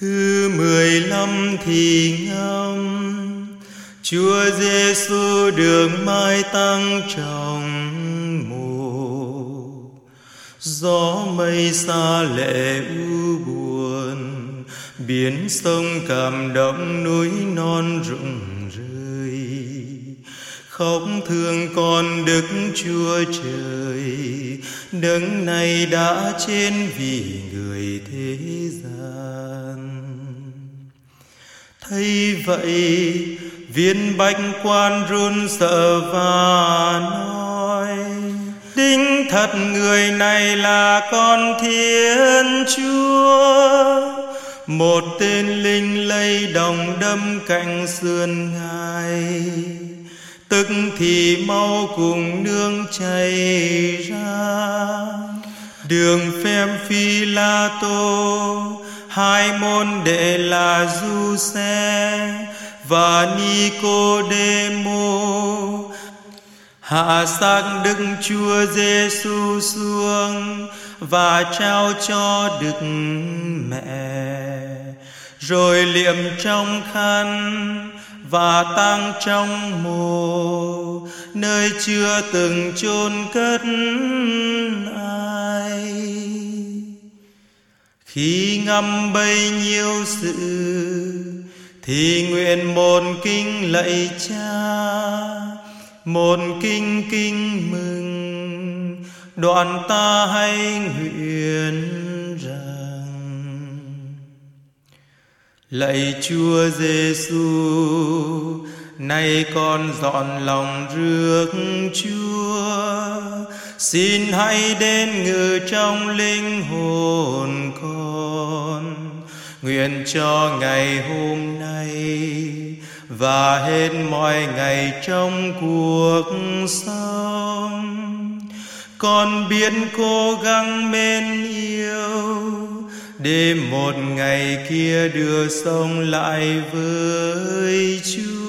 Thứ mười lăm thì ngâm. Chúa Giêsu được mai tăng trong mồ Gió mây xa lệ u buồn, Biển sông cảm động núi non rụng rơi Khóc thương con Đức Chúa Trời. Đấng này đã trên vì người thế gian. Thấy vậy, viên bạch quan run sợ và nói đinh thật người này là con thiên chúa. Một tên linh lây đồng đâm cạnh sườn ngài tức thì mau cùng nương chảy ra. Đường phèm phi la tô, hai môn đệ là du xe và Nicodemo hạ xác Đức Chúa Giêsu xuống và trao cho Đức Mẹ. Rồi liệm trong khăn và tang trong mồ, nơi chưa từng chôn cất ai. Khi ngâm bấy nhiêu sự, thì nguyện một kinh lạy cha. Một kinh kinh mừng, đoạn ta hay nguyện lạy chúa giêsu nay con dọn lòng rước chúa. Xin hãy đến ngự trong linh hồn con. Nguyện cho ngày hôm nay và hết mọi ngày trong cuộc sống. Con biết cố gắng mến yêu để một ngày kia đưa sông lại với chúa.